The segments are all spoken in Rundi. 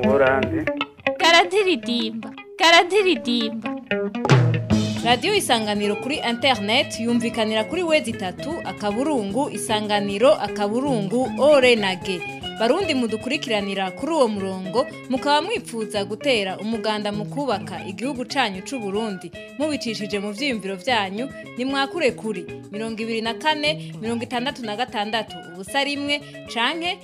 oranje karadiridimba karadiridimba radiyo isanganiro kuri interineti yumvikanira kuri wezi itatu akaburungu isanganiro akaburungu ore barundi mudukurikiranira kuri uwo murongo mukaba mwipfuza gutera umuganda mu kubaka igihugu cyanyu cy'u Burundi mubicishije mu byiyumviro byanyu ni mwakure kuri mirongo ibiri na kane mirongo itandatu na gatandatu ubusa rimwe canke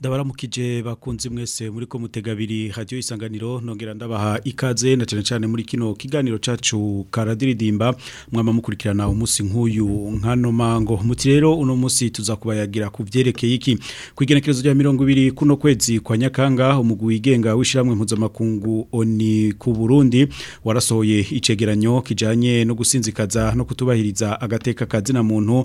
ndabaramukije bakunzi mwese muri ko mutegabiri radio isanganiro nongera ndabaha ikaze na cyane cyane muri kino kiganiro cacu karadiridimba mwama mukurikirana umunsi nk'uyu nkano mango muti rero uno munsi tuza kubayagira ku vyerekeye iki kwigenekerezo rya mirongo ibiri kuno kwezi kwa nyakanga umugu wigenga wishiramwe mpuzo makungu oni ku Burundi warasohoye icegeranyo kijanye no gusinzikaza no kutubahiriza agateka kazina muntu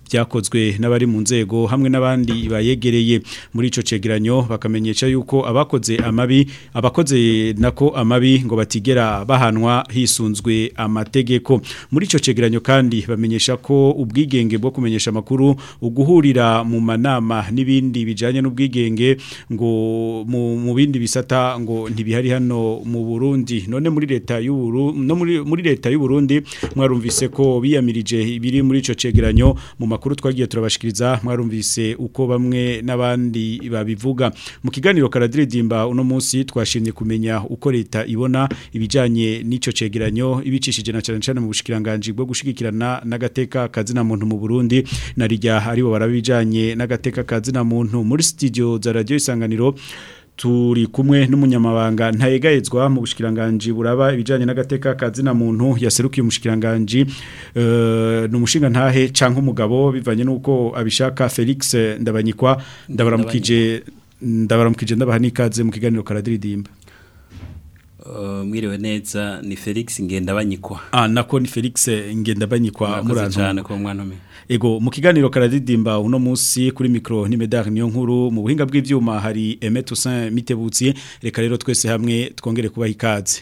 byakozwe n'abari mu nzego hamwe n'abandi bayegereye muri icyo cegeranyo bakamenyesha yuko abakoze amabi abakoze nako amabi ngo batigera bahanwa hisunzwe amategeko muri icyo cegeranyo kandi bamenyesha ko ubwigenge bwo kumenyesha amakuru uguhurira mu manama n'ibindi bijyanye n'ubwigenge ngo mu bindi bisata ngo ntibihari hano mu burundi none muri leta y'u Burundi mwarumvise ko biyamirije ibiri muri icyo cegeranyo mu makuru twagiye turabashikiriza mwarumvise uko bamwe n'abandi babivuga mu kiganiro karadiridimba uno munsi twashimye kumenya uko leta ibona ibijyanye n'icyo cegeranyo ibicishije na cyane cyane mu bushikiranganji bwo gushyigikirana n'agateka kazina muntu mu burundi narijya aribo barabijanye n'agateka kazina muntu muri studio za radio isanganiro turi kumwe n'umunyamabanga ntayegayezwa mu bushikiranganje buraba ibijanye n'agateka kazina muntu yaserukiye umushikiranganje eh, numushinga ntahe canke umugabo bivanye nuko abishaka Felix ndabanyikwa ndabaramukije ndabaramukije ndabaha nikaze mu kiganiro karadiridimba eh, mwiriwe neza ni Felix ngenda banyikwa ah nako ni Felix ngenda banyikwa murantu cyane ko mwantume Ego mu kiganiro karadidimba uno munsi kuri micro n'imedari niyo nkuru mu buhinga bw'ivyuma hari Aimé Toussaint Mitebutsi reka rero twese hamwe twongere kuba ikaze.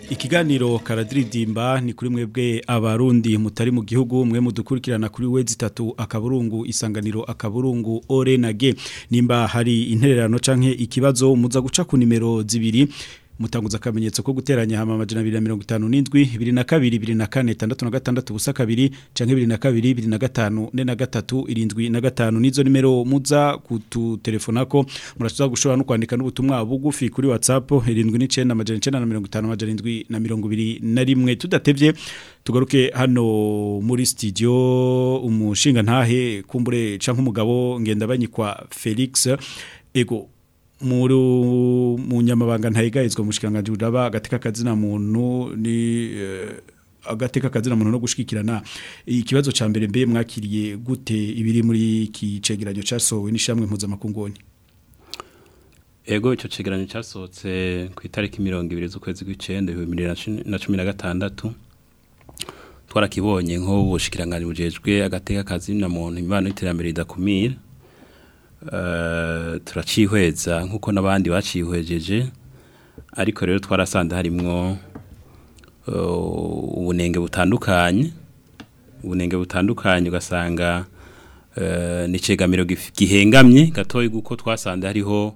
kiganiro karadiridimba ni kuri mwebwe abarundi mutari mu gihugu mwe mudukurikirana kuri we zitatu akaburungu isanganiro akaburungu ore nimba hari intererano canke ikibazo muza guca ku nimero zibiri mutanguza akamenyetso ko guteranya hama amajana n'indwi biri na kabiri biri na kane tandatu na gatandatu ubusa kabiri canke biri na kabiri biri na gatanu ne na gatatu irindwi na gatanu nizo nimero muza kututelefonako murashobora gushobora no kwandika n'ubutumwa bugufi kuri WhatsApp irindwi n'icenda amajana icenda na mirongo itanu amajana indwi na mirongo ibiri na rimwe tudatebye tugaruke hano muri studio umushinga ntahe kumbure canke umugabo ngenda banyikwa Felix ego mu munyamabanga ntayigayizwa umushikiranganji budaba agateka kazina muntu ni eh, agateka kazina muntu no gushikirana ikibazo cya mbere mbe mwakiriye gute ibiri muri iki cegeranyo casowe n'ishamwe mpuzamakungu ego icyo cegeranyo cyasohotse ku itariki mirongo ibiri z'ukwezi kw'icenda bibiri na cumi na gatandatu twarakibonye nk'ubu bujejwe agateka kazina muntu imibano y'iterambere idakumira. Eh, turacihweza nk'uko n'abandi bacihwejeje ariko rero twarasanze harimo eh, ubunenge butandukanye ubunenge butandukanye ugasanga eh, ni ikigamiro gihengamye gatoya kuko twasanze hariho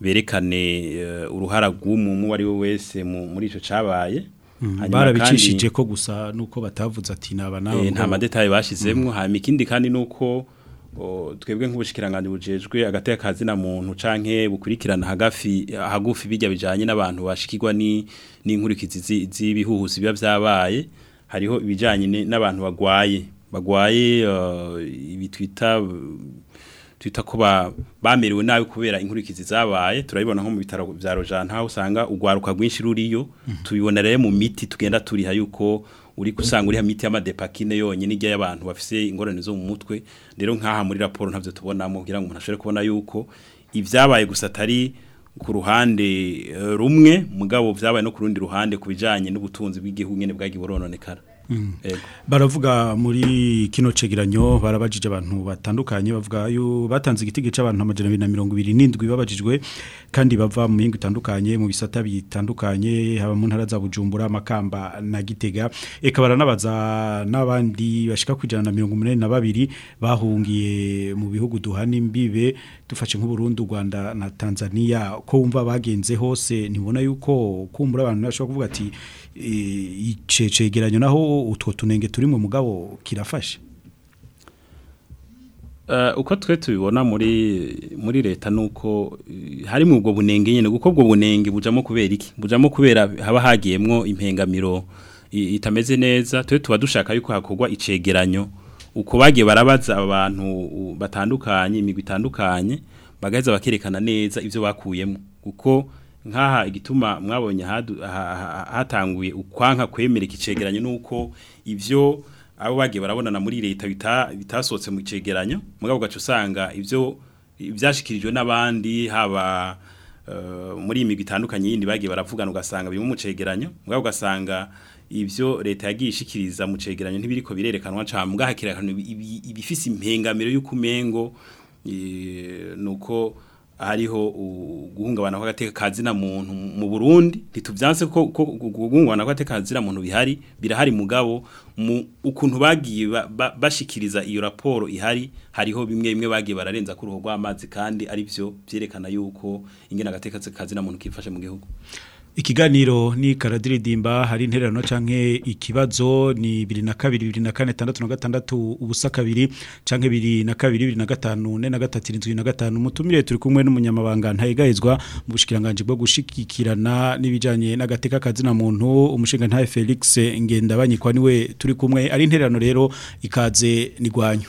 berekane eh, uruhara rw'umuntu uwo ari we wese muri icyo cyabaye mm, barabicishije ko gusa nuko batavuze ati naba nawe eh, nta madetaye bashyizemo mm. hanyuma ikindi kandi nuko twebwe nk'ubushikirangantego bujejwe agatekazi na muntu canke bukurikirana hagafi hagufi bijya bijanye n'abantu bashikirwa ni n'inkurikizi z'ibihuhusi biba byabaye hariho ibijanye n'abantu bagwaye bagwaye uh, ibitwita twita ko bamerewe nabi kubera inkurikizi zabaye turabibona nko mu bitaro bya rojana usanga ugwaruka rwinshi ruriyo mhm. tubibonereye mu miti tugenda turiha yuko uri gusanga uriya miti y'amadepakine yonyine ijya y'abantu bafise ingorane zo mu mutwe rero nk'aha muri raporo ntabyo tubonamo kugira ngo umuntu ashobore kubona yuko ibyabaye gusa atari ku ruhande eh, rumwe mugabo byabaye no ku ruhande ku bijyanye n'ubutunzi bw'igihugu nyine bwagiye burononekara baravuga muri kino cegeranyo barabajije abantu batandukanye bavuga yo batanze igitego cy'abantu amajana abiri na mirongo n'indwi babajijwe kandi bava mu mihingo itandukanye mu bisata bitandukanye haba mu ntara za bujumbura makamba na gitega eka baranabaza n'abandi bashika ku na mirongo umunani na babiri bahungiye mu bihugu duhana imbibe dufashe nk'uburundi u rwanda na tanzania ko wumva bagenze hose nibona yuko kumbura abantu bashobora kuvuga ati eh, ice naho utwo tunenge turi mu mugabo kirafasha eh, uko twe tubibona muri muri leta nuko harimo ubwo bunenge nyine kuko ubwo bunenge bujamo kubera iki bujamo kubera haba hagiyemwo impengamiro itameze neza twe tuba dushaka yuko hakorwa icegeranyo uko bagiye barabaza abantu batandukanye imigwi itandukanye bagaheza bakerekana neza ibyo bakuyemo kuko nk'aha igituma mwabonye hatanguye ukwanka kwemereka icegeranyo nuko ibyo abo bagiye barabonana muri leta bitasotse mu cegeranyo mugabo gacu usanga ibyo byashikirijwe n'abandi haba eh, muri imigwi itandukanye yindi bagiye baravugana ugasanga bimwe mu cegeranyo mugabo ugasanga ibyo leta yagiye ishikiriza mu cegeranyo ntibiriko birerekanwa cyane mugahakirekana ibifise impengamiro y’ukumengo umengo eh, nuko hariho guhungabana kw'agateka kazina muntu mu Burundi ntitubyanse ko guhungabana kw'agateka kazina muntu bihari birahari mugabo mu ukuntu bagiye bashikiriza iyo raporo ihari hariho bimwe bimwe bagiye bararenza ku ruhu rw'amazi kandi ari byo byerekana yuko ingena agateka kazina muntu kifashe mu gihugu ikiganiro ni karadiridimba hari intererano canke ikibazo ni 22 24 ubusa kabiri canke 22 25 mutumire turi kumwe n'umunyamabanga ntayegahezwa mu bushikiranganje bwo gushikikirana n'ibijanye n'agateka kazina muntu umushinga ntaye Felix ngenda banyikwa niwe turi kumwe ari intererano rero ikaze nigwanyu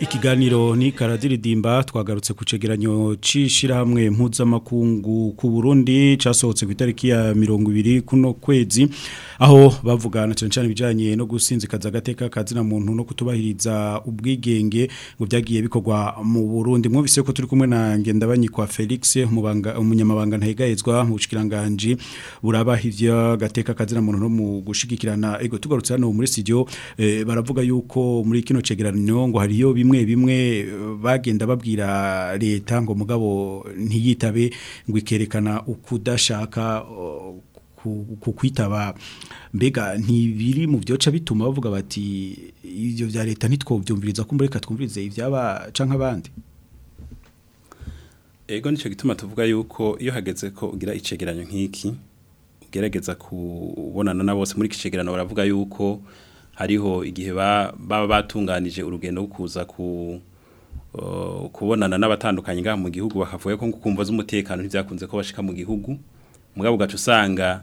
ikiganiro ni karadiridimba twagarutse kucegeranyo cegeranyo c'ishirahamwe mpuzamakungu ku Burundi casohotse ku itariki ya mirongo ibiri kuno kwezi aho bavugana cyane cyane ibijanye no gusinzikaza agateka kazina muntu no kutubahiriza ubwigenge ngo byagiye bikorwa mu Burundi mwumvise ko turi kumwe na ngendabanyikwa Felix umubanga umunyamabanga ntahegahezwa mu bushikiranganje burabahivya agateka kazina muntu no mu gushigikirana ego tugarutse hano muri studio eh, baravuga yuko muri kino cegeranyo ngo hariyo bimwe bimwe bagenda babwira leta ngo mugabo ntiyitabe ngo ikerekana ukudashaka kukwitaba mbega ntibiri mu byoca bituma bavuga bati ibyo bya leta ntitwobyumviriza ko mureka twumvirize iby'abaca nk'abandi ego nicyo gituma tuvuga yuko iyo hageze ko ugira icegeranyo nk'iki ugerageza kubonana na bose muri iki baravuga yuko hariho igihe baba batunganije urugendo rwo kuza ku kubonana n'abatandukanye ngaha mu gihugu bakavuga ko kumva z'umutekano ntibyakunze ko bashika mu gihugu mugabo ugaca usanga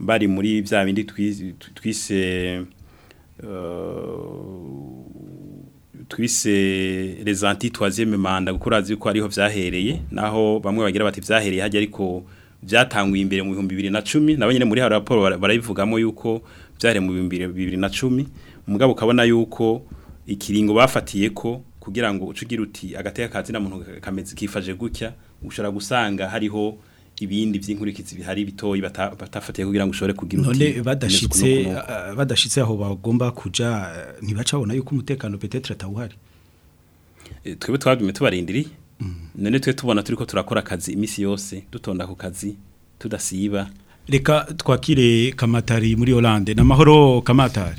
bari muri bya bindi twise uh, twise les anti troisième manda gukora azi ko ariho vyahereye naho bamwe bagira bati vyahereye hajya ariko byatanguye imbere mu bihumbi bibiri na cumi nabo nyine muri hari raporo barabivugamo yuko byare mu bihumbi bibiri na cumi umugabo ukabona yuko ikiringo bafatiye ko kugira ngo ucugira uti agateka ka muntu kameze kifaje gutya ushobora gusanga hariho ibindi by'inkurikizi bihari bitoyi batafatiye kugira ngo ushobore kugira uti none badashitse badashitse aho bagomba kuja ntibacabona yuko umutekano petetre atawuhari eh, twebwe twagume tubarindiriye none twe tubona turi ko turakora akazi imisi yose dutonda ku kazi tudasiba reka twakire kamatari muri oranje ni amahoro kamatari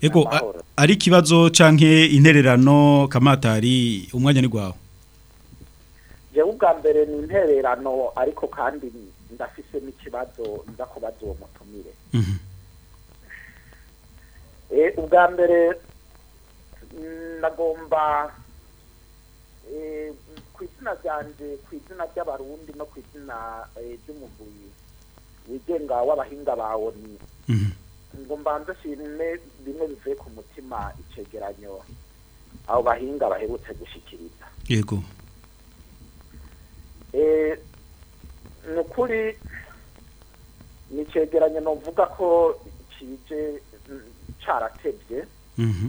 ego ari ikibazo cyangwa intererano kamatari umwanya ni rwawe njyewe ubwa mbere ni intererano ariko kandi ndafise n'ikibazo nza kubaza uwo mutumire mhm. e, ubwa mbere nagomba e, izina ryanje ku izina ry'abarundi no ku izina eh, ry'umuvuyi wigenga w'abahinga bawe mhm. ngo mbanze shimwe bimwe bivuye ku mutima icegeranyo abo bahinga baherutse gushikiriza yego eh, ni ukuri ni icegeranyo novuga ko kije mm, caratebye mhm.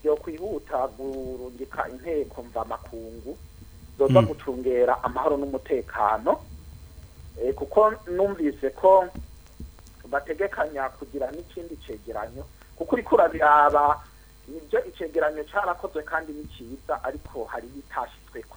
ryo kwihuta gurungika inteko mvamakungu zoza hmm. gucungera amahoro n'umutekano eh, kuko numvise ko bategekanya kugira n'ikindi cyegeranyo kuko uri kurabiraba nibyo icyegeranyo cyarakozwe kandi ni cyiza ariko hari ibitashyizweko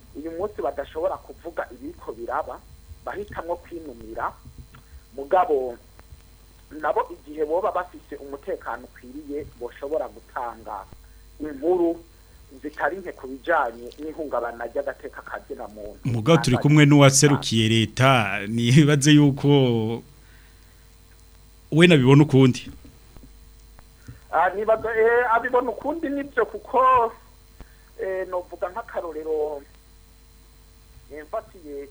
uyu munsi badashobora kuvuga ibiko biraba bahitamo kwinumira mugabo nabo igihe boba bafite umutekano ukwiriye bashobora gutanga inkuru zitari nke ku bijyanye n'ihungabana ry'agateka ka muntu mugabo turi kumwe n'uwaserukiye leta ntibaze yuko we nabibona ukundi ntibaga abibona ukundi nibyo kuko novuga nk'akarorero mfatiye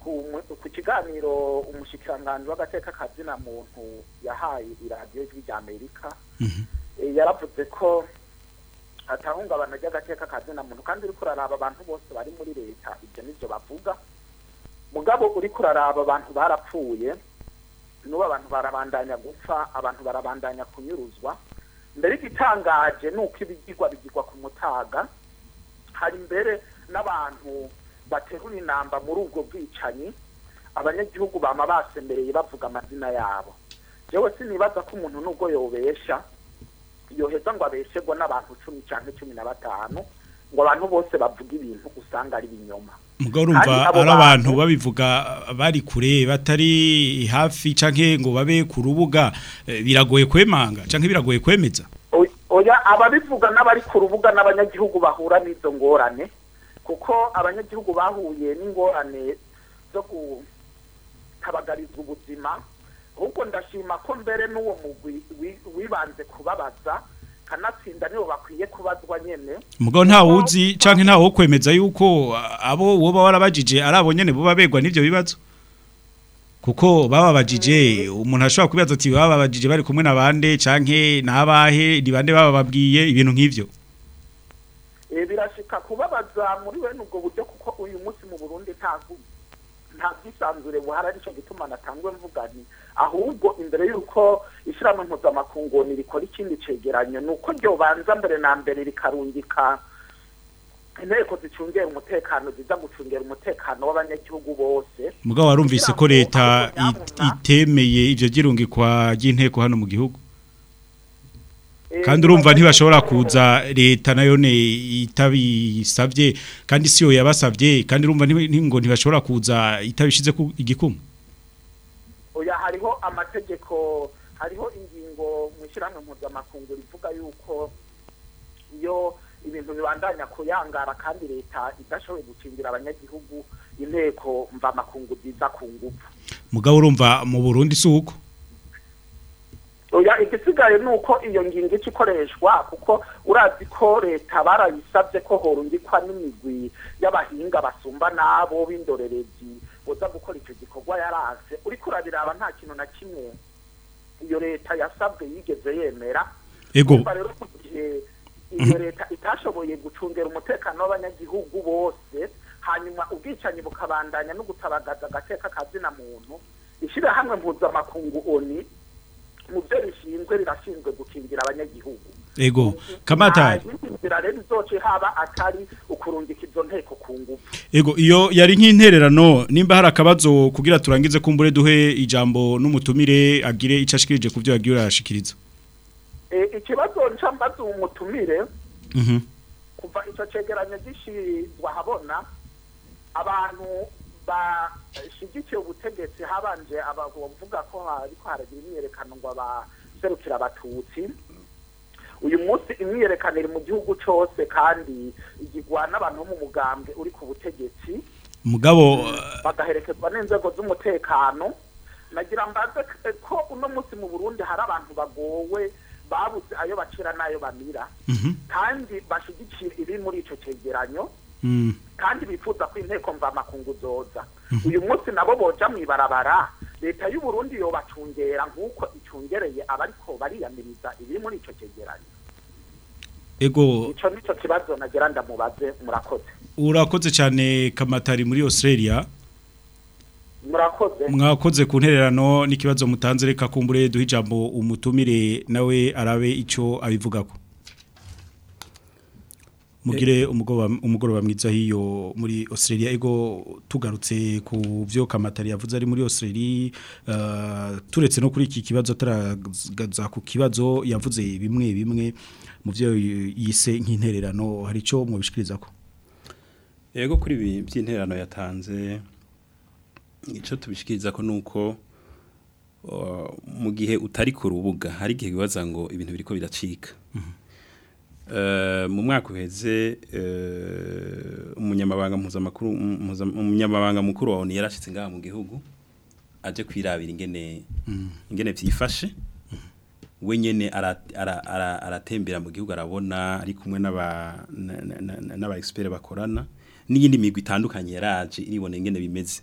ku kiganiro umushyikiranganje w'agateka kazina muntu yahaye iradiyo y'ijwi ry'amerika yaravuze ko atahungabana ry'agateka kazina muntu kandi uri kuraraba abantu bose bari muri leta ibyo nibyo bavuga mugabo uri kuraraba abantu barapfuye n'ubu abantu barabandanya gupfa abantu barabandanya kunyuruzwa mbere igitangaje ni uko ibigirwa bigirwa ku mutaga hari mbere n'abantu baterura inamba muri ubwo bwicanyi abanyagihugu bama basembereye bavuga amazina yabo yewe sinibaza ko umuntu nubwo yobesha yoheza ngo abeshegwe n'abantu cumi cyangwa cumi na batanu ngo abantu bose bavuga ibintu usanga ari ibinyoma mugabo urumva ari abantu babivuga bari kure batari hafi canke ngo babe ku rubuga eh, biragoye kwemanga canke biragoye kwemeza oya ababivuga n'abari ku rubuga n'abanyagihugu bahura n'izo ngorane kuko abanyagihugu bahuye n'ingorane zo gutabagariza ubuzima ahubwo ndashima ko mbere n'uwo mugwi wibanze kubabaza bakanatsinda nibo bakwiye kubazwa nyene mugo nta wuzi canke nta wo kwemeza yuko abo woba warabajije arabo nyene bo babegwa n'ivyo bibazo kuko bababajije umuntu ashobora kubibaza ati bababajije bari kumwe nabande canke nabahe nibande babababwiye ibintu nk'ivyo eh birashika kubabaza muri bene ubwo buryo kuko uyu munsi mu Burundi ntazu nta bwisanzure buhari arico gituma natangwe mvugani ahubwo imbere yuko ishyirahamwe mpuzamakungu ntirikora ikindi cyegeranyo ni uko ryobanza mbere na mbere rikarungika inteko zicungera umutekano ziza gucungera umutekano w'abanyagihugu bose mugabo warumvise ko leta itemeye ibyo byirungikwa ry'inteko hano mu gihugu eh, kandi urumva ntibashobora eh, kuza leta nayo itabisabye kandi si yo yabasabye kandi urumva ngo ntibashobora kuza itabishyize ku igikuma hariho amategeko ishyirahamwe mpuzamafunguro ivuga yuko iyo ibintu bibandanya kuyangara kandi leta idashoboye gukingira abanyagihugu inteko mvamakungu ziza ku ngufu mugabo urumva mu burundi si uko igisigaye ni uko iyo ngingo ica ikoreshwa kuko urazi ko leta barayisabye ko horundikwa n'imigwi y'abahinga basumba n'abo b'indorerezi boza gukora icyo gikorwa yaranse uriko urabiraba nta kintu na kimwe iyo leta yasabwe yigeze yemera ego rero mu gihe iyo mhm. leta itashoboye gucungera umutekano w'abanyagihugu bose hanyuma ubwicanyi bukabandanya no gutabagaza agateka kazina muntu ishyirahamwe mpuzamakungu oni mu byo rishinzwe rirashinzwe gukingira abanyagihugu Ego. Kamatari. Ah, Ego iyo yari nk'intererano nimba hari akabazo kugira turangize kumbure duhe ijambo n'umutumire agire icashikirije ashikirije ku byo yagiye urashikiriza. Eh ikibazo ncambaza umutumire. Mhm. kuva ico cegeranyo gishirizwa habona abantu bashigikiye ubutegetsi habanje abavuga ko hariko haragira imyerekano ngo abaserukira abatutsi. uyu munsi imyiyerekano mu gihugu cyose kandi igirwa n'abantu bo mu mugambi uri ku butegetsi mugabo bagaherekezwa n'inzego z'umutekano nagira mbaze ko uno munsi mu burundi hari abantu bagowe babuze ayo bacira n'ayo bamira mhm. kandi bashyigikiye iri muri icyo cyegeranyo mm. kandi bifuza ko inteko mvamakungu zoza mhm. uyu munsi nabo boja mu mw'ibarabara leta y'uburundi yobacungera nk'uko icungereye abariko bariyamiriza ibiri muri ico cegeranyo ego ico nico kibazo nagira ndamubaze murakoze urakoze cyane kamatari muri australia murakoze mwakoze ku ntererano n'ikibazo mutanze reka kumbure duhe ijambo umutumire nawe arabe icyo abivuga ko mugire umugoroba mwiza hiyo muri Australia ego tugarutse ku byo kamatari yavuze ari muri Australia uh, turetse no kuri iki kibazo ataragaza ku kibazo yavuze bimwe bimwe mu byo yise nk'intererano hari icyo mubishikiriza ko yego kuri ibi by'intererano yatanze icyo tubishikiriza ko ni uko uh, mu gihe utari ku rubuga hari igihe bibaza ngo ibintu biriko biracika mhm. Eh, mu mwaka uheze eh, umunyamabanga mpuzamakuru umunyamabanga mukuru wa oni yarashyitse ngaha mu gihugu ajye kwirabira ingene mm. ingene byifashe mm. we aratembera mu gihugu arabona ari kumwe n'aba egisiperi bakorana n'iyindi migwi itandukanye yaraje iribona ingene bimeze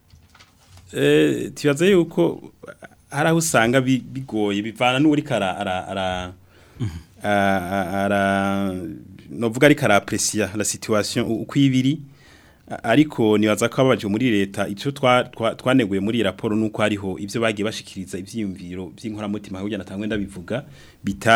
eh tuyaze yuko hari aho usanga bigoye bivana n'uri kara ara ara mm-hmm. novuga ari karapresiya la situation uko ibiri ariko nibaza ko ababaje muri leta ibyo twaneguye muri raporo nuko hariho ibyo bagiye bashikiriza ibyiyumviro by'inkoramutima ahubwo natangwe ndabivuga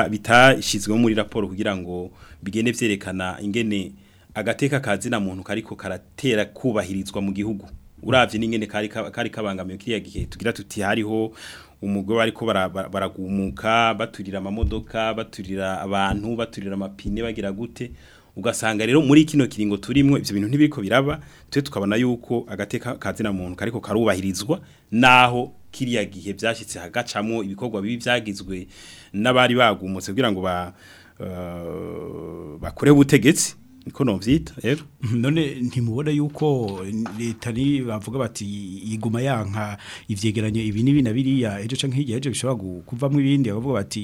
bitashyizweho muri raporo kugira ngo bigende byerekana ingene agateka kazina muntu kariko karatera kubahirizwa mu gihugu urabye n'ingene kari kabangamiye kiriya gihe tugira tuti hariho umugore ariko baragumuka baturira amamodoka baturira abantu baturira amapine bagira gute ugasanga rero muri kino kiringo turimo ibyo bintu ntibiriko biraba twe tukabona yuko agateka kazina muntu kariko karubahirizwa naho kiriya gihe byashyitse hagacamo ibikorwa bibi byagizwe n'abari bagumutse kugira ngo ba eh, bakore ubutegetsi niko novyita rero none ntimubona yuko leta ni bavuga bati yiguma yanka ivyegeranyo ibi nibi na biriya ejo canke hirya ejo bishobora kuvamwe ibindi bavuga bati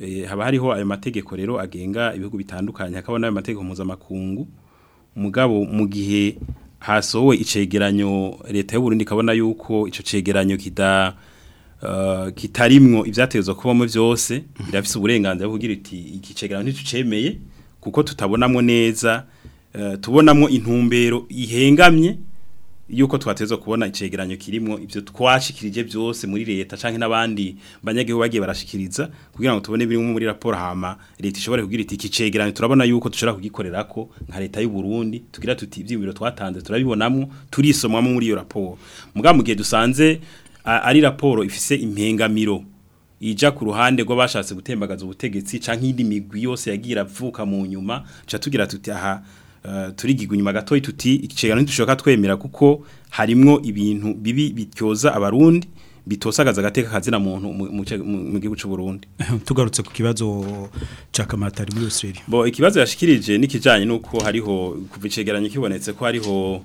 eh, haba hariho ayo mategeko rero agenga ibihugu bitandukanye akabona’ n'ayo mategeko mpuzamakungu umugabo mu gihe hasowe icegeranyo leta y'uburundi ikabona yuko icyo cegeranyo kita eh, kitarimwo ibyatezwa kubamo byose birafite uburenganzira bwo kugira iti iki cegeranyo ntiducemeye kuko tutabonamo neza Eh, tubonamo intumbero ihengamye yuko twateza kubona icegeranyo kirimo ibyo twashikirije byose muri leta canke nabandi banyagihugu bagiye barashikiriza kugira ngo tubone birimo muri raporo hama leta ishobore kugira iti kicegeranyo turabona yuko dushobora kugikorerako nka leta y'u Burundi tugira tuti ivyimiro twatanze turabibonamo turisomwamo muri iyo raporo muga mugihe dusanze ari raporo ifise impengamiro ija ku ruhande rw'abashatse gutembagaza ubutegetsi canke indi migwi yose yagira avuka mu nyuma ca tugira tuti aha Eh, turigirwa inyuma gatoya tuti ikigano ntidushoboka twemera kuko harimo ibintu bibi bityoza abarundi bitosagaza agateka kazina muntu mu gihugu cy'u Burundi tugarutse ku kibazo cya kamatari muri Australia bo ikibazo yashikirije n'ikijanye nuko hariho kuva icegeranyo kibonetse ko hariho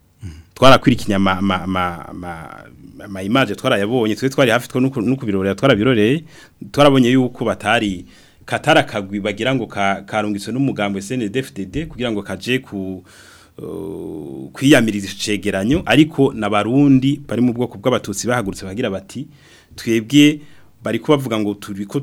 mm. twarakwira ikinyama ama image twarayabonye twe twari hafi two n'ukubirorera twarabiroreye twarabonye yuko batari katara kagwi bagira ngo karungitswe n'umugambwe CNDD-FDD kugira ngo kaje ku uh, kwiyamiriza icegeranyo ariko n'abarundi bari mu bwoko bw'abatutsi bahagurutse bagira bati twebwe bari kubavuga ngo turiko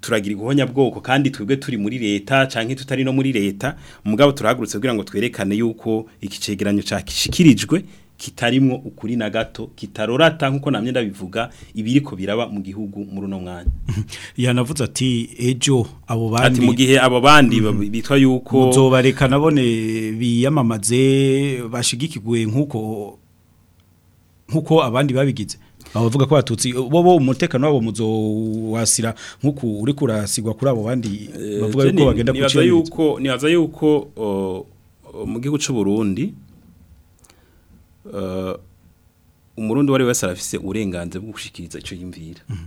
turagira guhonya bwoko kandi twebwe turi muri leta canke tutari no muri leta mugabo turahagurutse kugira ngo twerekane yuko ikicegeranyo cakishikirijwe kitarimwo ukuri na gato kitarorata nkuko namye ndabivuga ibiriko biraba mu gihugu mu uno mwanya yanavuze ati ejo abo bandi ati mu gihe abo bandi mm -hmm. bitwa yuko muzobareka nabone biyamamaze bashigikiguye nkuko nkuko abandi babigize abavuga ko batutsi bo umutekano wabo muzowasira nkuko uri kurasigwa kuri abo bandi eh, bavuga yuko bagenda kucyo nibaza yuko nibaza yuko mu gihugu cy'u Burundi Eh, umurundi wari ari wese arafise uburenganzira bwo gushyikiriza icyo yimvira mhm.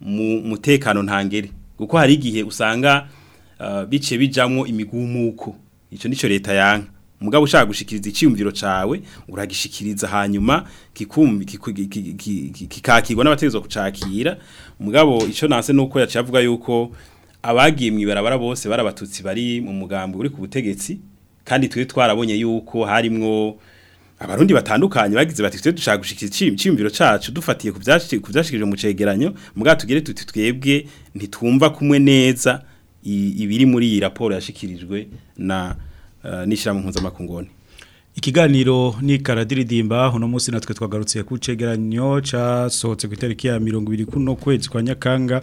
mu mutekano ntangere kuko hari igihe usanga uh, bice bijyamo imigumuko icyo nicyo leta yanga mugabo ushaka gushikiriza icyiyumviro cyawe uragishikiriza hanyuma kikakirwa n'abategereza kucakira mugabo icyo nanse nuko uko yaciye yuko abagiye mu ibarabara bose bari bari mu mugambi uri ku butegetsi kandi turi twarabonye yuko harimwo abarundi batandukanye bagize bati twe dushaka gushikira icyumviro cacu dufatiye ku byashi ku mu cegeranyo mbwa tugere tuti twebwe ntitumva kumwe neza ibiri muri iyi raporo yashikirijwe na uh, eh, nishira mu mpuzamakungoni ikiganiro ni karadiridimba uno munsi natwe twagarutse ku cegeranyo cyasohotse ku itariki ya mirongo ibiri kuno kwezi kwa nyakanga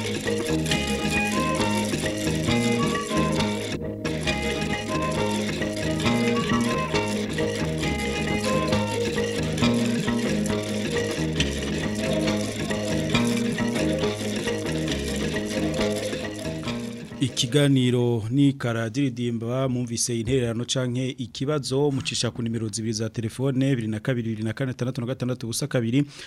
ikiganiro ni karadiridimba mwumvise intererano canke ikibazo mucisha ku nimero zibiri za telefone 2226 busa kabiri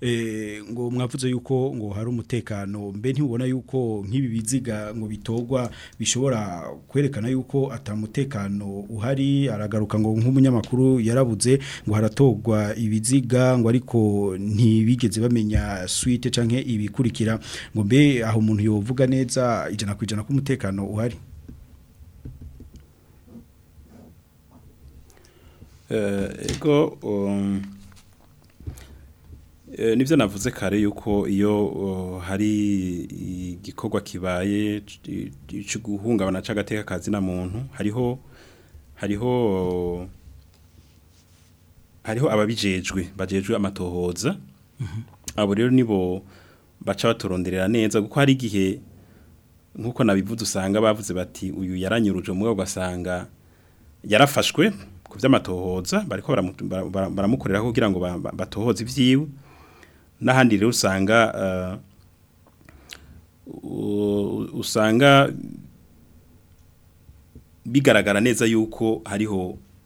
eh, ngo mwavuze yuko ngo hari umutekano mbe ntibona yuko nk'ibi biziga ngo bitogwa bishobora kwerekana yuko atamutekano uhari aragaruka ngo nk'umunyamakuru yarabuze ngo haratogwa ibiziga ngo ariko ntibigeze bamenya suite cyangwa ibikurikira ngo mbe aho umuntu yovuga neza ijana ku ijana k'umutekano uhari Eh, ego um, eh, nibyo navuze kare yuko iyo hari igikorwa kibaye cyo guhungabana cy'agateka kazi na muntu hariho hariho hariho ababijejwe bajejwe amatohoza mhm. abo rero nibo baca baturonderera neza kuko hari igihe nk'uko nabivuze usanga bavuze bati uyu yaranyuruje umwe ugasanga yarafashwe ku by'amatohoza bariko baramukorera kugira ngo batohoze ivyiwe n'ahandi rero usanga uh, usanga bigaragara neza yuko hariho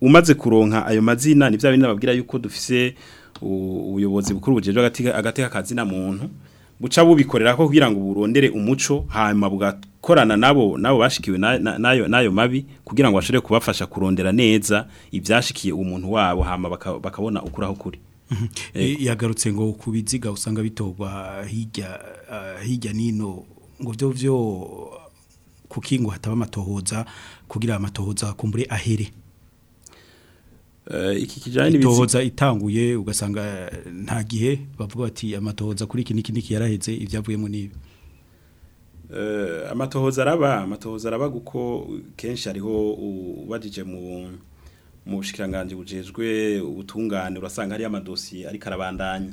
umaze kuronka ayo mazina ni bya bindi babwira yuko dufise ubuyobozi bukuru bugejwe agateka kazina muntu buca bubikorera ko kugira ngo burondere umuco hanyuma bwakorana nabo nabo bashikiwe nayo nayo mabi kugira ngo bashobore kubafasha kurondera neza ibyashikiye umuntu wabo hanyuma bakabona ukuraho kuri mhm. eh, yagarutse ngo kubiziga usanga bitorwa hirya ah, hirya n'ino ngo byo byo ku hataba amatohoza kugira amatohoza kumbure ahere Eh, iki kijyanye eh, n'ibitsi itanguye ugasanga eh, nta gihe bavuga ati amatohoza kuri iki n'iki n'iki yarahetse ibyavuyemo n'ibi amatohoza araba amatohoza araba kuko kenshi ariho ubajije mu bushikirangange bujejwe ubutungane urasanga hariyo amadosiye ari arabandanya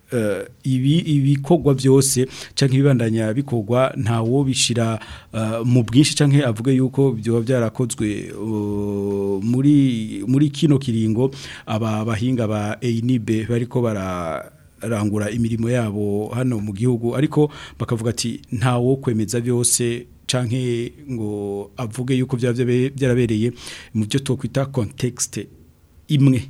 eh, ibi ibikorwa byose cyangwa ibibandanya nta wo bishira mu bwinshi cyangwa avuga yuko byaba byarakozwe oh, muri muri kino kiringo aba bahinga ba EINIB bariko bara rangura imirimo yabo hano mu gihugu ariko bakavuga ati nta wo kwemeza byose canke ngo avuge yuko byarabereye mu byo twakwita context imwe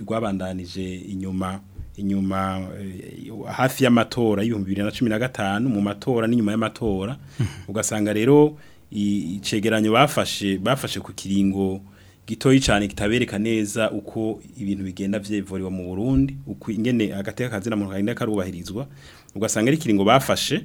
rwabandanije inyuma inyuma eh, hafi y'amatora y'ibihumbi na cumi na gatanu mu matora n'inyuma y'amatora hmm. ugasanga rero icegeranyo bafashe bafashe ku kiringo gitoyi cyane kitabereka neza uko ibintu bigenda byevuriwa mu Burundi uko ingene agateka kazina muntu kagenda karubahirizwa ugasanga ari kiringo bafashe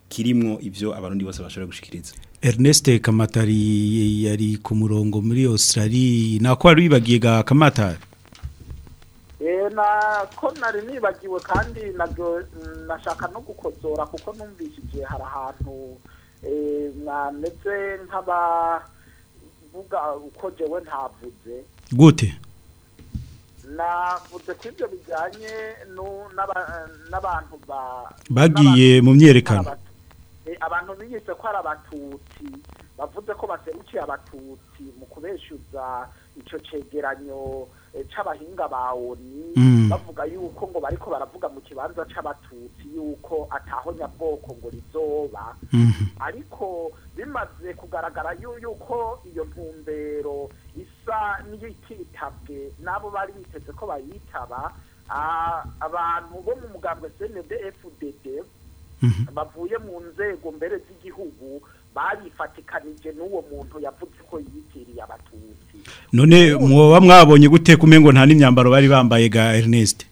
kirimo ibyo abarundi bose bashobora gushikiriza Ernest Kamatari yari ku murongo muri Australia nako ari wibagiye ga Kamatari ko nari nibagiwe kandi mm, nashaka no gukozora kuko numvishije hari ahantu mwameze eh, nk'abavuga uko jewe ntavuze gute navuze ko ibyo bijyanye n'abantu bagiye mu myerekano eh, abantu binyuze ko ari abatutsi bavuze ko baserukiye abatutsi mu kubeshyuza icyo cyegeranyo c'abahinga bawoni mm. bavuga yuko ngo bariko baravuga mu kibanza c'abatutsi yuko ataho nyabwoko ngo rizoba mm-hmm. ariko bimaze kugaragara yuko iyo ntumbero isa n'iyikitabwe n'abo bari biteze ko bayitaba ah, abantu bo mu mugambwe CNDD-FDD mm-hmm. bavuye mu nzego mbere z'igihugu babifatikanije n'uwo muntu yavuze ko yitiriye abatutsi none muba mwabonye gute kumengo nta n'imyambaro bari bambaye ga Ernest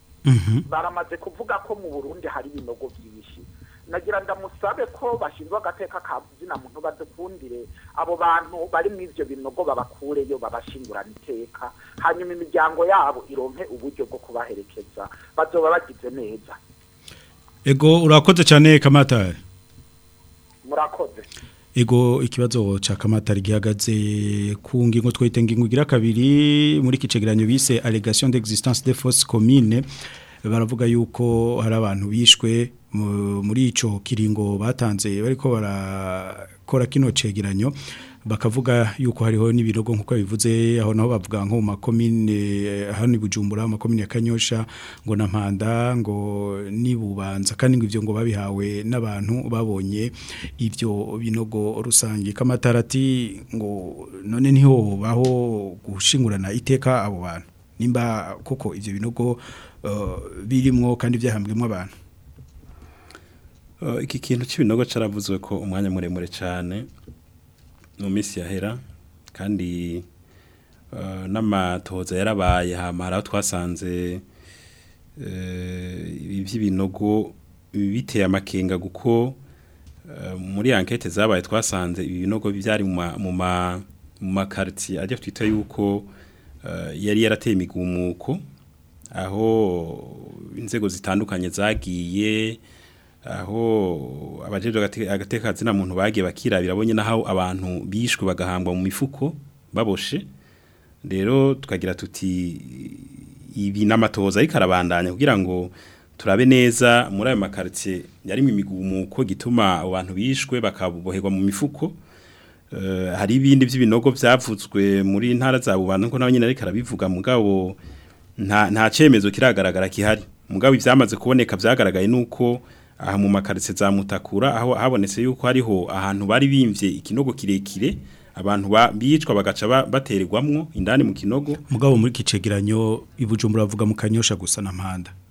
mhm. baramaze kuvuga ko mu burundi hari ibinogo byinshi nagira ndamusabe ko bashinzwe agateka kazina muntu badukundire abo bantu bari mu ibyo binogo babakureyo babashingurana iteka hanyuma imiryango yabo ironke uburyo bwo kubaherekeza bazoba bagize neza ego urakoze cyane kamatari murakoze ego ikibazo cya kamatari gihagaze ku ngingo twite ngingo igira kabiri muri kicegeranyo bise allegation d'existence de fausse commune baravuga yuko hari abantu bishwe muri icyo kiringo batanze bariko barakora kino cegeranyo bakavuga yuko hariho n'ibirogo nkuko bivuze aho naho bavuga nko mu makomine hano ibujumbura amakomine ya Kanyosha ngo na Mpanda ngo nibubanza kandi ngo ivyo ngo babihawe n'abantu babonye ivyo binogo rusangi kamatarati ngo none niho baho gushingurana iteka abo bantu nimba koko ivyo binogo uh, birimwo kandi byahambwemo abantu Eh, iki kintu cy'ibinogo caravuzwe ko umwanya muremure cyane mu minsi yahera kandi eh, n’amatoza yarabaye hama twasanze eh, ibi by'ibinogo biteye amakenga kuko muri ankete zabaye twasanze ibi binogo byari mu makaritsiye ajya twita yuko yari yarateye imigumuko aho inzego zitandukanye zagiye aho abajejwe agateka zina muntu bagiye bakira birabonye naho abantu bishwe bagahambwa mu mifuko baboshe rero tukagira tuti ibi n'amatoza ariko arabandanya kugira ngo turabe neza muri aya makaritsiye yarimo imigumuko gituma abantu bishwe bakabohegwa mu mifuko eh, hari ibindi by'ibinogo byavutswe muri ntara za bubana ko nawe nyine ariko arabivuga mugabo nta cyemezo kiragaragara gihari mugabo ibyamaze kuboneka byagaragaye n’uko uko aha mu makaritsiye za mutakura aho habonetse yuko hariho ahantu bari bimvye ikinogo kirekire abantu bicwa bagaca batererwamwo indani mu kinogo mugabo muri kicegeranyo ibujumbura bavuga mu kanyosha gusa na mpanda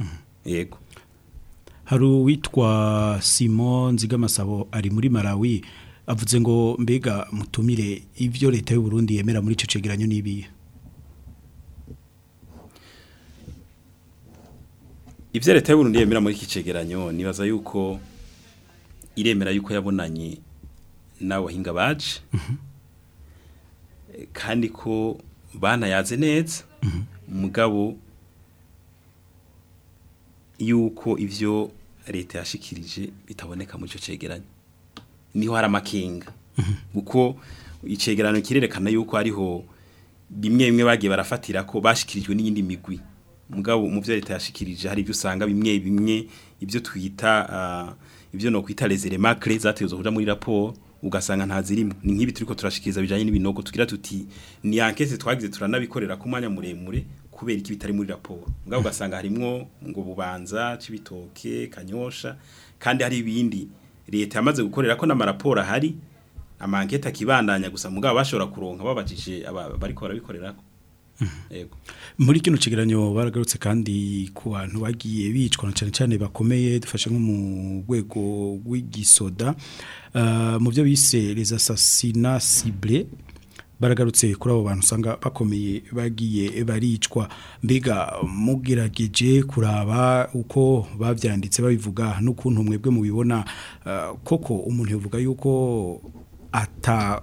mm-hmm. yego hari uwitwa simon nzigamasabo ari muri malawi avuze ngo mbega mutumire ibyo leta y'u Burundi yemera muri icyo cyegeranyo n'ibiye ibyo leta y'u Burundi yemera muri iki cyegeranyo nibaza yuko iremera yuko yabonanye n'abahinga baje mhm. kandi ko bana yaze neza mhm. mugabo yuko ibyo leta yashikirije bitaboneka muri icyo cyegeranyo niho hari amakinga mhm. kuko icyegeranyo kirerekana yuko ariho bimwe bimwe bagiye barafatira ko bashikirijwe n'iyindi migwi mugabo mu byo leta yashikirije hari ibyo usanga bimwe bimwe ibyo twita ah, ibyo no kwita les éléments clés kuja muri rapport ugasanga ntazirimo ni nk'ibi turiko turashikiriza bijanye n'ibinogo tugira tuti ni enquête twagize turanabikorera ku mwanya muremure kubera iki bitari muri raporo ngaho ugasanga harimo ngo bubanza cibitoke kanyosha kandi hari ibindi leta yamaze gukorera ko na n'amaraporo ahari amankete akibandanya gusa mugabo bashobora kuronka babajije abari ko barabikorerako muri kino kigeranyo baragarutse kandi ku bantu bagiye bicwa cyane cyane bakomeye dufashe nko mu rwego rw'igisoda ah, mu byo bise les assassinats ciblés baragarutse kuri abo bantu usanga bakomeye bagiye baricwa mbega mugerageje kuraba uko babyanditse babivuga n'ukuntu mwebwe mubibona ah, koko umuntu yavuga yuko ata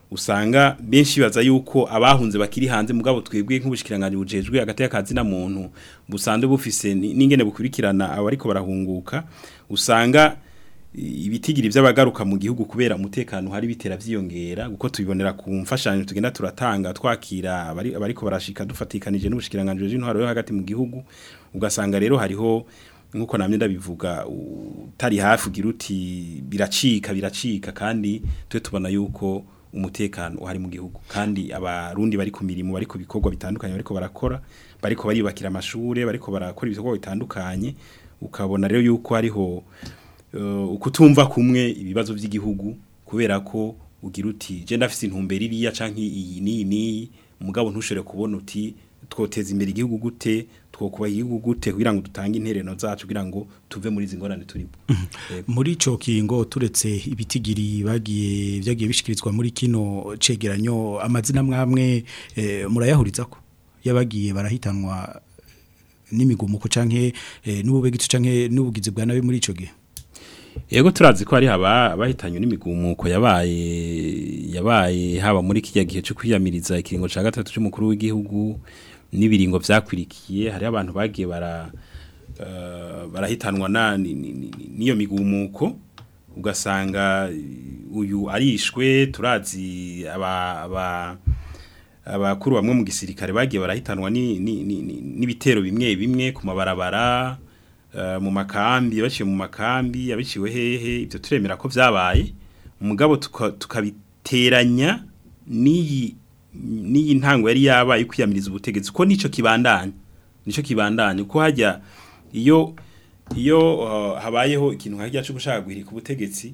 usanga benshi baza yuko abahunze bakiri hanze mugabo twebwe nk'ubushikiranganje bujejwe agati y'akazi na muntu busanzwe bufise n'ingene bukurikirana abariko barahunguka usanga ibitigiri by'abagaruka mu gihugu kubera umutekano hari bitera byiyongera kuko tubibonera ku mfashanyo tugenda turatanga twakira abariko barashika dufatikanije n'ubushikiranganji bw'intwaro yo hagati mu gihugu ugasanga rero hariho nkuko namye ndabivuga utari hafi ugira uti biracika biracika kandi twe tubona yuko umutekano uhari mu gihugu kandi abarundi bari ku mirimo bari ku bikorwa bitandukanye bariko barakora bariko baribakira amashuri bariko barakora ibikorwa bitandukanye ukabona rero yuko hariho Eh, ukutumva kumwe ibibazo by'igihugu kubera ko ugira uti je ndafise intumbero iriya canke iyi ni ni umugabo ntushore kubona uti twoteza imbere igihugu gute twokuba igihugu gute kugira ngo dutange intereno zacu kugira ngo tuve muri izi ngorane turimo mhm. eh, muri ico kingo turetse ibitigiri bagiye byagiye bishikirizwa muri kino cegeranyo amazina mwamwe eh, murayahuriza ko yabagiye barahitanwa n'imigumuko canke n'ububegitsi canke n'ubugizi bwa nabe muri ico gihe yego turazi ko hari haba abahitanywe n'imigumuko yabaye yabaye haba muri kijya gihe cyo kwiyamiriza ikiringo cya gatatu cy'umukuru w'igihugu n'ibiringo byakwirikiye hari abantu bagiye bara eh, barahitanwa n'iyo migumuko ugasanga uyu arishwe turazi abakuru bamwe mu gisirikare bagiye barahitanwa n'ibitero bimwe bimwe ku mabarabara Eh, mu makambi yabaciye mu makambi yabiciwe hehe ibyo turemera ko byabaye umugabo tukabiteranya n'iyi n'iyi ntango yari yabaye kwiyamiriza ubutegetsi ko nicyo kibandanye nicyo kibandanye ko hajya iyo iyo eh, habayeho ikintu nk'icyo cyo gushaka guhirika ubutegetsi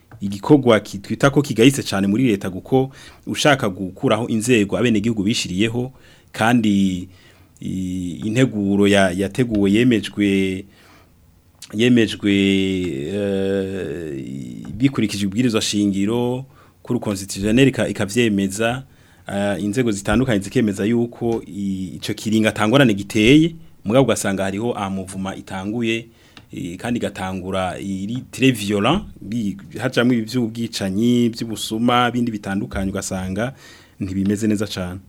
igikogwa kitwita ko kigayitse cyane muri leta kuko ushaka gukuraho inzego abenegihugu bishiriyeho kandi integuro ya yateguwe yemejwe yemejwe eh, bikurikije ubwirizwa shingiro kuri constitutionnel ikavyemeza eh, inzego zitandukanye zikemeza yuko ico kiringa tangorane giteye mugabo gasanga hariho amuvuma itanguye eh, kandi gatangura iri très violent hajamwe ivy'ubwicanyi by'ubusuma bindi bitandukanye ugasanga ntibimeze neza cyane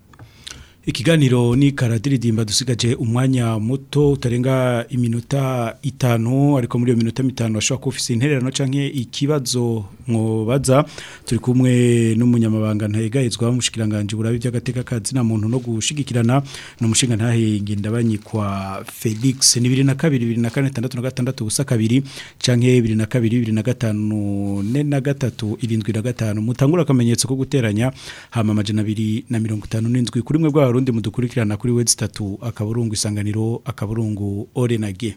ikiganiro ni karadiridimba dusigaje umwanya muto utarenga iminota itanu ariko muri iyo minota mitanu ashobora kuba ufite intererano cyangwa ikibazo mwobaza turi kumwe n'umunyamabanga ntayegayezwa w'umushikiranganje burabe by'agateka kazina muntu no gushigikirana n'umushinga ntahenge ndabanyikwa Felix ni 22 na gatandatu ubusa kabiri canke gatatu irindwi na gatanu mutangura akamenyetso ko guteranya hama amajana 2 na mirongo itanu 57 kuri mwe bwaro barundi mudukurikirana kuri website 3 akaburungu isanganiro akaburungu orenage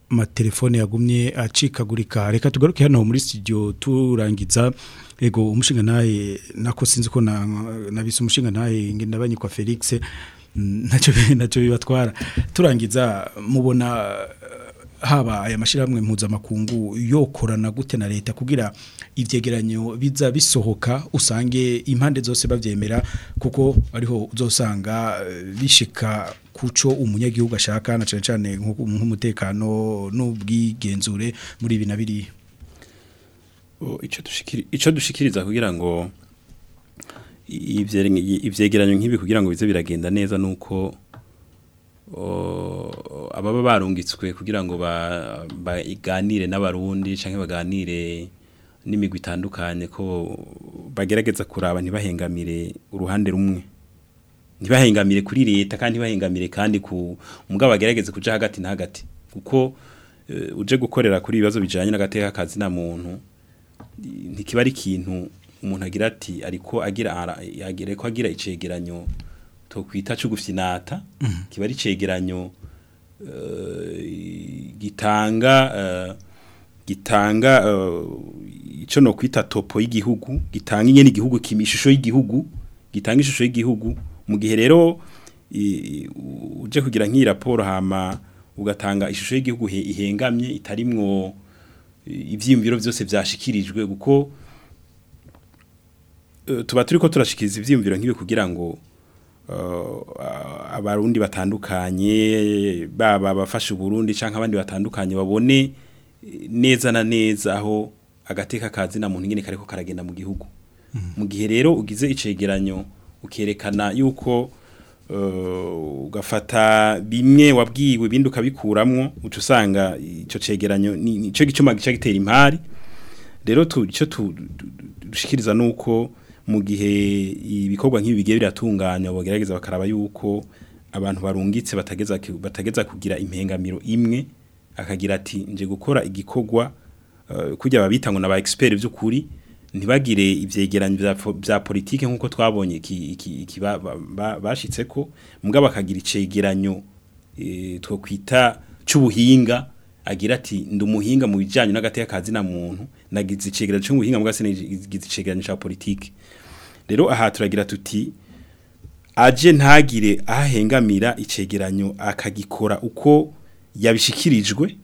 amatelefone yagumye acikagurika reka tugaruke hano muri studio turangiza ego umushinga naye nako sinzi ko nabise umushinga naye ngenda banyikwa Felix ntacyo ntacyo bibatwara turangiza mubona haba aya mashyirahamwe mpuzamakungu yokorana gute na leta kugira ibyegeranyo biza bisohoka usange impande zose babyemera kuko ariho uzosanga eh, bishika kuco umunyagihugu ashaka na cyane cyane nk'umutekano n'ubwigenzure muri ibi na biriya icyo dushikiriza kugira ngo ibyegeranyo nk'ibi kugira ngo bize biragenda neza ni ababa barungitswe kugira ngo baganire n'abarundi cyangwa baganire n'imigwi itandukanye ko bagerageza kuraba ntibahengamire uruhande rumwe ntibahengamire kuri leta kandi ntibahengamire kandi ku mugabo bagerageze kuja hagati na hagati kuko eh, uje gukorera kuri ibibazo bijyanye n'agateka kazi na muntu ntikiba ari ikintu umuntu agira ati ariko agira agira ko agira icegeranyo twakwita cyo gufinata mm. kiba ari cegeranyo Eh, gitanga eh, gitanga eh, ico no kwita topo y'igihugu gitanga inyene igihugu kimishusho y'igihugu gitanga ishusho y'igihugu mu gihe rero uje kugira nk'iraporo raporo hama ugatanga ishusho y'igihugu ihengamye itarimwo ivyiyumviro byose byashikirijwe kuko tuba turiko turashikiriza ivyiyumviro nk'ibi kugira ngo Eh, abarundi batandukanye baba abafasha Burundi cyangwa abandi batandukanye babone neza na neza aho agateka kazi na muntu nyine kariko karagenda mu gihugu hmm. mu gihe rero ugize icegeranyo ukerekana yuko eh, ugafata bimwe wabwiwe ibindi ukabikuramwo uca usanga icyo cegeranyo nicyo gituma gica gitera impari rero tu cyo dushikiriza ni uko mu gihe ibikorwa nk'ibi bigiye biratunganywa bagerageza bakaraba yuko abantu barungitse batageza batageza kugira impengamiro imwe akagira ati nje gukora igikorwa kujya babita ngo naba expert by'ukuri ntibagire ibyegeranyo bya politike nk'uko twabonye bashitse ko mbwa bakagira icegeranyo eh, twokwita cy'ubuhinga agira ati ndi umuhinga mu bijyanye n'agateka kazina muntu nagize icegeranyo cy'ubuhinga mbwa sinagize icegeranyo cya politike rero aha turagira tuti aje ntagire ahengamira icegeranyo akagikora uko yabishikirijwe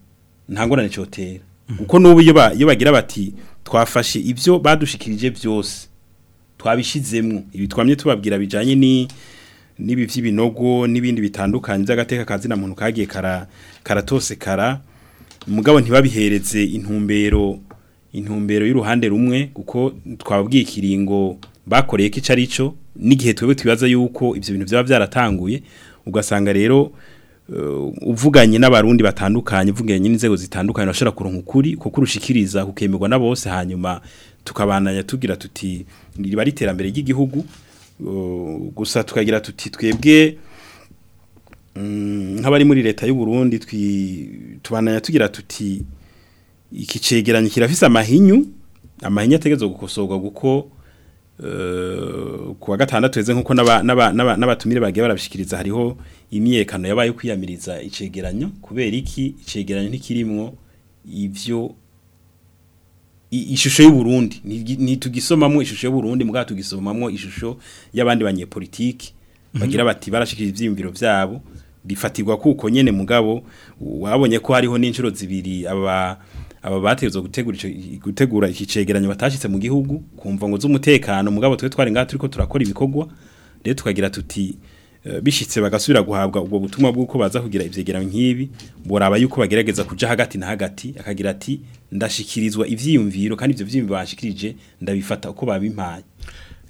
nta ngorane cyotera kuko mhm. n'ubu iyo bagira bati twafashe ibyo badushikirije byose twabishyizemo ibi twamye tubabwira bijyanye n'ibi by'ibinogo n'ibindi bitandukanye by'agateka kazina muntu kagiye karatosekara umugabo ntibabihereze intumbero intumbero y'uruhande rumwe kuko twababwiye ikiringo bakoreye ko icyo cyo n'igihe twebwe twibaza yuko ibyo bintu byaba byaratanguye ugasanga rero eh, uvuganye n'abarundi batandukanye uvuganye n'inzego zitandukanye urashobora kuronka ukuri kuko urushikiriza kukemerwa na bose hanyuma tukabananya tugira tuti riba ari iterambere ry'igihugu oh, gusa tukagira tuti twebwe Mm, nk'abari muri leta y'u Burundi tubananya tugira tuti iki cegeranyo kirafise amahinyu amahinyu ategerezwa gukosorwa guko eh, kuwa gatandatu heze nkuko n'abatumire bagiye barabishikiriza hariho imyekano yabaye kwiyamiriza icegeranyo kubera iki icegeranyo ntikirimwo ibyo ishusho y’u Burundi nitugisomamo ishusho y’u y'uburundi mbwa tugisomamo ishusho y'abandi banyepolitiki mhm. bagira bati barashikiriza ivyiyumviro byabo. bifatirwa kuko nyene mugabo wabonye ko hariho n'inshuro zibiri aba aba batezwe gutegura gutegura iki cegeranyo batashitse mu gihugu kumva ngo z'umutekano mugabo twe twari ngaho turiko turakora ibikogwa rero tukagira tuti eh, bishitse bagasubira guhabwa ubwo butumwa bw'uko baza kugira ivyegeranyo nk'ibi boraba yuko bagerageza kuja hagati na hagati akagira ati ndashikirizwa ivyiyumviro kandi ivyo vyiyumviro bashikirije ndabifata uko babimpaye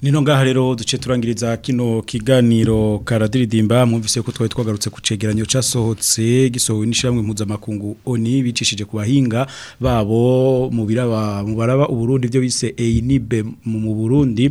nino ngaha rero duce turangiriza kino kiganiro karadiridimba mwumvise ko twari twagarutse kucegeranyo cegeranyo cyasohotse gisohowe n'ishyirahamwe mpuzamakungu oni bicishije ku bahinga babo mu biraba mu baraba uburundi ibyo bise eyinibe mu burundi